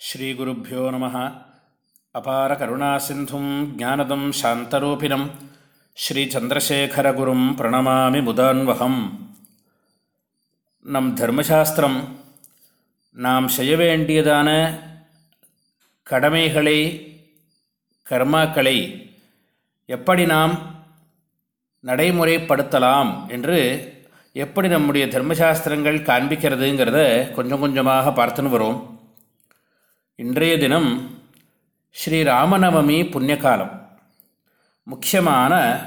ஸ்ரீகுருப்போ நம. அபார கருணாசிந்தும் ஜானதம் சாந்தரூபிணம். ஸ்ரீச்சந்திரசேகரகுரும் பிரணமாமி முதான்வகம். நம் தர்மசாஸ்திரம் நாம் செய்ய வேண்டியதான கடமைகளை கர்மாக்களை எப்படி நாம் நடைமுறைப்படுத்தலாம் என்று எப்படி நம்முடைய தர்மசாஸ்திரங்கள் காண்பிக்கிறதுங்கிறத கொஞ்சம் கொஞ்சமாக பார்த்துன்னு வரும். இன்றைய தினம் ஸ்ரீ ராமநவமி புண்ணியகாலம். முக்கியமான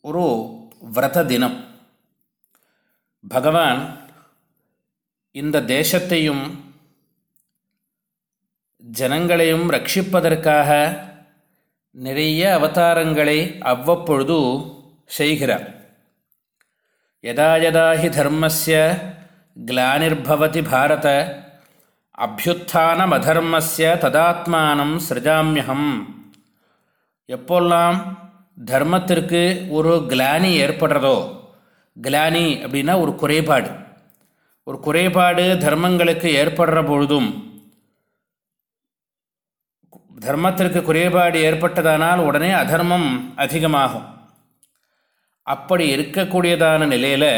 ஒரு விரத தினம். பகவான் இந்த தேசத்தையும் ஜனங்களையும் ரட்சிப்பதற்காக நிறைய அவதாரங்களை அவ்வப்பொழுது செய்கிறார். யதா யதா ஹி தர்மஸ்ய கிளானிர்பவதி பாரத அபியுத்தானம் அதர்மஸ்ய ததாத்மானம் சிரஜாமியகம் எப்போல்லாம் தர்மத்திற்கு ஒரு கிளானி ஏற்படுறதோ கிளானி அப்படின்னா ஒரு குறைபாடு. ஒரு குறைபாடு தர்மங்களுக்கு ஏற்படுற பொழுதும் தர்மத்திற்கு குறைபாடு ஏற்பட்டதானால் உடனே அதர்மம் அதிகமாகும். அப்படி இருக்கக்கூடியதான நிலையில்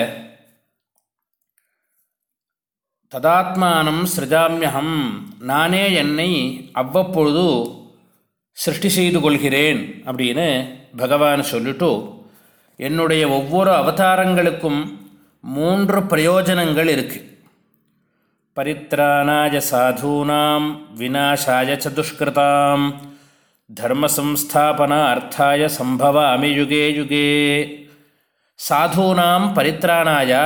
ததாத்மானம் சிருஜாமியகம் நானே என்னை அவ்வப்பொழுது சிருஷ்டி செய்து கொள்கிறேன் அப்படின்னு பகவான் சொல்லிட்டு என்னுடைய ஒவ்வொரு அவதாரங்களுக்கும் மூன்று பிரயோஜனங்கள் இருக்குது பரித்ராணாய சாதூனாம் விநாசாய சதுஷ்கிருதாம் தர்மசம்ஸ்தாபன அர்த்தாய சம்பவ யுகே யுகே. சாதூனாம் பரித்ராணாயா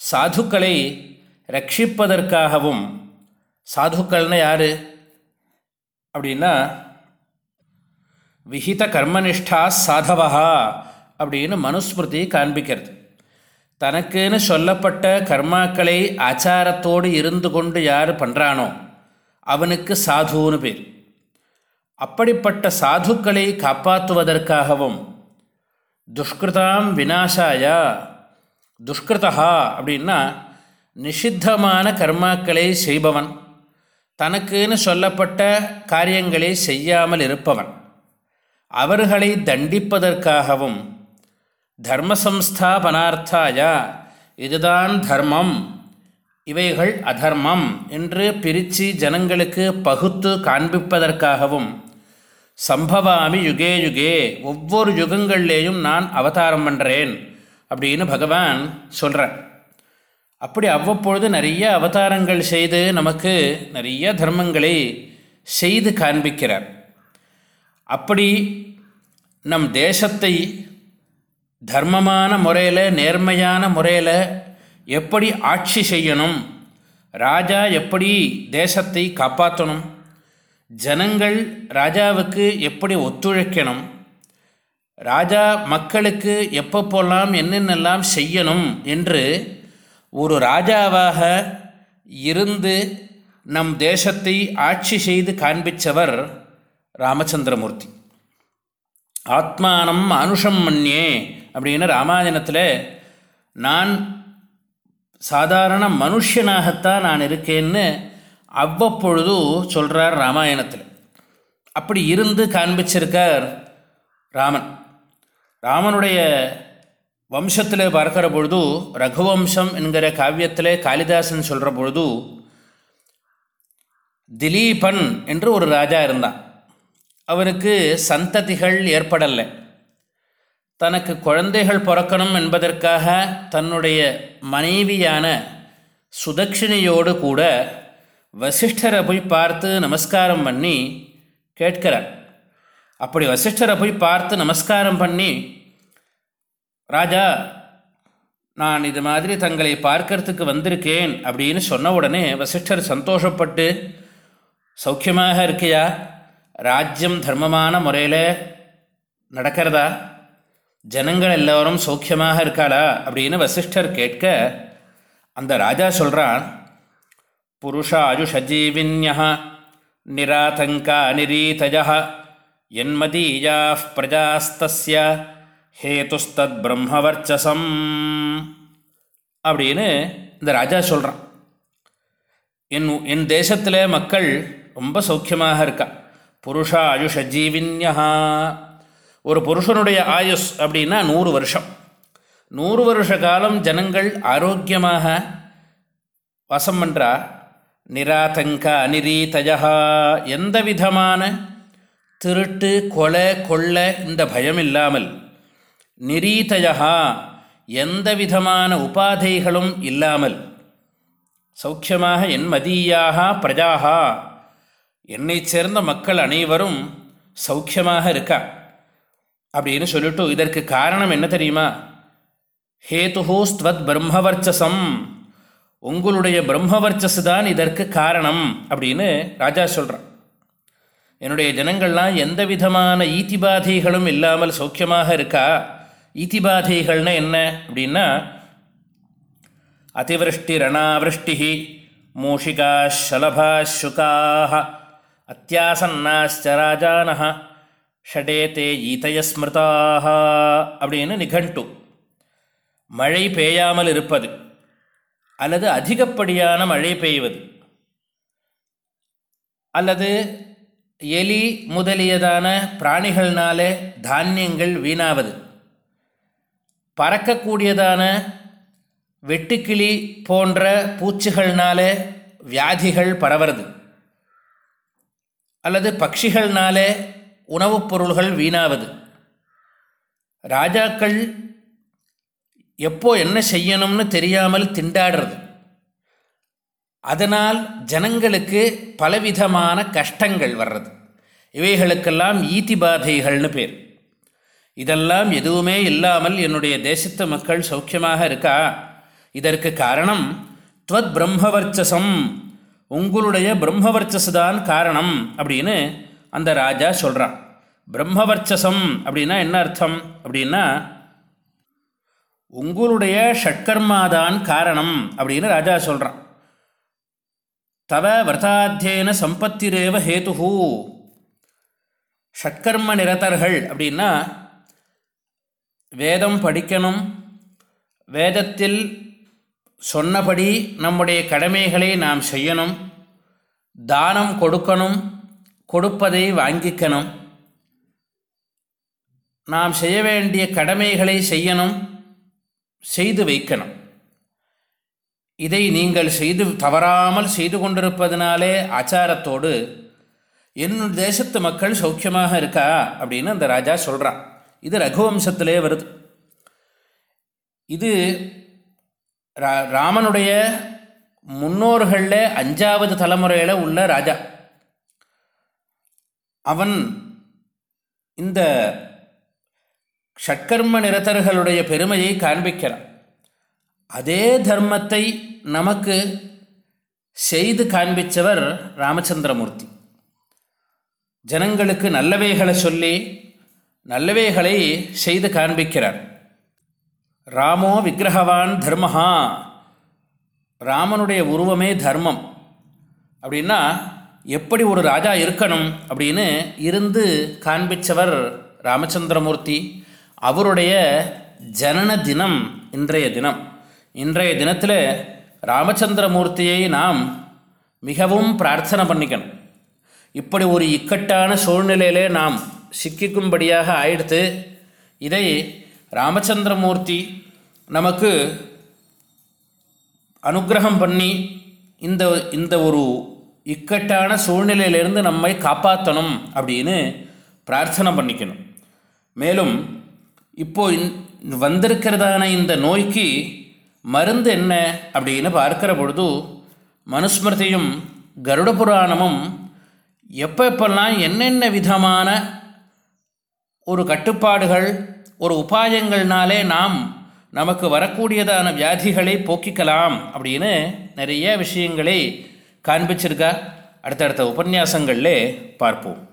சாதுக்களை ரட்சிப்பதற்காகவும் சாதுக்கள்னால் யார்? அப்படின்னா விஹித கர்மனிஷ்டா சாதவா அப்படின்னு மனுஸ்மிருதி காண்பிக்கிறது. தனக்குன்னு சொல்லப்பட்ட கர்மாக்களை ஆச்சாரத்தோடு இருந்து கொண்டு யார் பண்ணுறானோ அவனுக்கு சாதுன்னு பேர். அப்படிப்பட்ட சாதுக்களை காப்பாற்றுவதற்காகவும் துஷ்கிருதாம் வினாசாயா துஷ்கிருதா அப்படின்னா நிஷித்தமான கர்மாக்களை செய்பவன் தனக்குன்னு சொல்லப்பட்ட காரியங்களை செய்யாமல் இருப்பவன். அவர்களை தண்டிப்பதற்காகவும் தர்மசம்ஸ்தாபனார்த்தாய இதுதான் தர்மம் இவைகள் அதர்மம் என்று பிரித்து ஜனங்களுக்கு பகுத்து காண்பிப்பதற்காகவும் சம்பவாமி யுகே யுகே ஒவ்வொரு யுகங்கள்லேயும் நான் அவதாரம் பண்ணுறேன் அப்படின்னு பகவான் சொல்கிறேன் அப்படி அவ்வப்பொழுது நிறைய அவதாரங்கள் செய்து நமக்கு நிறைய தர்மங்களை செய்து காண்பிக்கிறார். அப்படி நம் தேசத்தை தர்மமான முறையில் நேர்மையான முறையில் எப்படி ஆட்சி செய்யணும் ராஜா எப்படி தேசத்தை காப்பாற்றணும் ஜனங்கள் ராஜாவுக்கு எப்படி ஒத்துழைக்கணும் ராஜா மக்களுக்கு எப்பப்போல்லாம் என்னென்னலாம் செய்யணும் என்று ஒரு ராஜாவாக இருந்து நம் தேசத்தை ஆட்சி செய்து காண்பித்தவர் ராமச்சந்திரமூர்த்தி. ஆத்மானம் அனுஷம் மண்யே அப்படின்னு ராமாயணத்தில் நான் சாதாரண மனுஷனாகத்தான் நான் இருக்கேன்னு அவ்வப்பொழுது சொல்கிறார் ராமாயணத்தில். அப்படி இருந்து காண்பிச்சிருக்கார் ராமன். ராமனுடைய வம்சத்தில் பார்க்கிற பொழுது ரகுவம்சம் என்கிற காவியத்தில் காளிதாசன் சொல்கிற பொழுது திலீபன் என்று ஒரு ராஜா இருந்தான். அவருக்கு சந்ததிகள் ஏற்படலை. தனக்கு குழந்தைகள் பிறக்கணும் என்பதற்காக தன்னுடைய மனைவியான சுதட்சிணையோடு கூட வசிஷ்டரை போய் பார்த்து நமஸ்காரம் பண்ணி கேட்கிறார். அப்படி வசிஷ்டரை போய் பார்த்து நமஸ்காரம் பண்ணி ராஜா நான் இது மாதிரி தங்களை பார்க்கறதுக்கு வந்திருக்கேன் அப்படின்னு சொன்ன உடனே வசிஷ்டர் சந்தோஷப்பட்டு சௌக்கியமாக இருக்கியா? ராஜ்யம் தர்மமான முறையில் நடக்கிறதா? ஜனங்கள் எல்லோரும் சௌக்கியமாக இருக்காளா? அப்படின்னு வசிஷ்டர் கேட்க அந்த ராஜா சொல்கிறான் புருஷாயுஷஜீவின்யா நிராதங்கா நிரீதஜா என்மதீயா பிரஜாஸ்தஸ்ய ஹேதுஸ்தத் பிரம்மவர்ச்சசம் அப்படின்னு இந்த ராஜா சொல்கிறான் என் என் தேசத்தில் மக்கள் ரொம்ப சௌக்கியமாக இருக்கா. புருஷா ஆயுஷ ஜீவின்யா ஒரு புருஷனுடைய ஆயுஷ் அப்படின்னா நூறு வருஷம். நூறு வருஷ காலம் ஜனங்கள் ஆரோக்கியமாக வாசம் பண்ணுறா நிராதங்க அனிரீதயா எந்த விதமான திருட்டு கொலை கொள்ளை இந்த பயம் இல்லாமல் நிரீதயா எந்த விதமான உபாதைகளும் இல்லாமல் சௌக்கியமாக என் மதீயாக பிரஜாக என்னை சேர்ந்த மக்கள் அனைவரும் சௌக்கியமாக இருக்கா? அப்படின்னு சொல்லிட்டு இதற்கு காரணம் என்ன தெரியுமா? ஹேதுஹூஸ்த்வத் பிரம்மவர்ச்சசம். உங்களுடைய பிரம்மவர்ச்சஸ் தான் இதற்கு காரணம் அப்படின்னு ராஜா சொல்கிறான் என்னுடைய ஜனங்கள்லாம் எந்த விதமான ஈத்திபாதைகளும் இல்லாமல் சௌக்கியமாக இருக்கா? இதிபாதைகள்னால் என்ன அப்படின்னா அதிவிருஷ்டி ரணாவிருஷ்டி மூஷிகா ஷலபா சுகாக அத்தியாசன்னாச்ச ராஜான ஷடேதே ஈதய ஸ்மிருதாக அப்படின்னு நிகண்டு மழை பெய்யாமல் இருப்பது அல்லது அதிகப்படியான மழை பெய்வது அல்லது எலி முதலியதான பிராணிகள்னாலே தானியங்கள் வீணாவது. பறக்கக்கூடியதான வெட்டுக்கிளி போன்ற பூச்சிகள்னால வியாதிகள் பரவுறது. அல்லது பட்சிகள்னால உணவுப் பொருள்கள் வீணாவது. ராஜாக்கள் எப்போ என்ன செய்யணும்னு தெரியாமல் திண்டாடுறது. அதனால் ஜனங்களுக்கு பலவிதமான கஷ்டங்கள் வர்றது. இவைகளுக்கெல்லாம் ஈதி பாதைகள்னு பேர். இதெல்லாம் எதுவுமே இல்லாமல் என்னுடைய தேசத்து மக்கள் சௌக்கியமாக இருக்கா? இதற்கு காரணம் துவத் பிரம்மவர்ச்சசம். உங்களுடைய பிரம்மவர்ச்சஸ் தான் காரணம் அப்படின்னு அந்த ராஜா சொல்கிறான் பிரம்மவர்ச்சசம் அப்படின்னா என்ன அர்த்தம்? அப்படின்னா உங்களுடைய ஷட்கர்மாதான் காரணம் அப்படின்னு ராஜா சொல்கிறான் தவ விரதாத்தியன சம்பத்திரேவ ஹேதுஹூ. ஷட்கர்ம நிரதர்கள் அப்படின்னா வேதம் படிக்கணும். வேதத்தில் சொன்னபடி நம்முடைய கடமைகளை நாம் செய்யணும். தானம் கொடுக்கணும். கொடுப்பதை வாங்கிக்கணும். நாம் செய்ய வேண்டிய கடமைகளை செய்யணும். செய்து வைக்கணும். இதை நீங்கள் செய்து தவறாமல் செய்து கொண்டிருப்பதனாலே ஆச்சாரத்தோடு என் தேசத்து மக்கள் சௌக்கியமாக இருக்கா? அப்படின்னு அந்த ராஜா சொல்கிறான் இது ரகுவம்சத்திலே வருது. இது ரா ராமனுடைய முன்னோர்களில் அஞ்சாவது தலைமுறையில் உள்ள ராஜா. அவன் இந்த ஷட்கர்ம நிரதர்களுடைய பெருமையை காண்பிக்கிறான். அதே தர்மத்தை நமக்கு செய்து காண்பித்தவர் ராமச்சந்திரமூர்த்தி. ஜனங்களுக்கு நல்லவைகளை சொல்லி நல்லவைகளை செய்து காண்பிக்கிறார். ராமோ விக்கிரகவான் தர்மஹா. ராமனுடைய உருவமே தர்மம். அப்படின்னா எப்படி ஒரு ராஜா இருக்கணும் அப்படின்னு இருந்து காண்பித்தவர் ராமச்சந்திரமூர்த்தி. அவருடைய ஜனன தினம் இன்றைய தினம். இன்றைய தினத்தில் ராமச்சந்திரமூர்த்தியை நாம் மிகவும் பிரார்த்தனை பண்ணிக்கணும். இப்படி ஒரு இக்கட்டான சூழ்நிலையிலே நாம் சிக்கிக்கும்படியாக ஆயிடுத்து இதை ராமச்சந்திரமூர்த்தி நமக்கு அனுகிரகம் பண்ணி இந்த இந்த ஒரு இக்கட்டான சூழ்நிலையிலிருந்து நம்மை காப்பாற்றணும் அப்படின்னு பிரார்த்தனை பண்ணிக்கணும். மேலும் இப்போ வந்திருக்கிறதான இந்த நோய்க்கு மருந்து என்ன அப்படின்னு பார்க்கிற பொழுது மனுஸ்மிருதியும் கருட புராணமும் எப்போ எப்பெல்லாம் என்னென்ன விதமான ஒரு கட்டுப்பாடுகள் ஒரு உபாயங்கள்னாலே நாம் நமக்கு வரக்கூடியதான வியாதிகளை போக்கிக்கலாம் அப்படின்னு நிறைய விஷயங்களை காண்பிச்சிருக்கா. அடுத்தடுத்த உபன்யாசங்களில் பார்ப்போம்.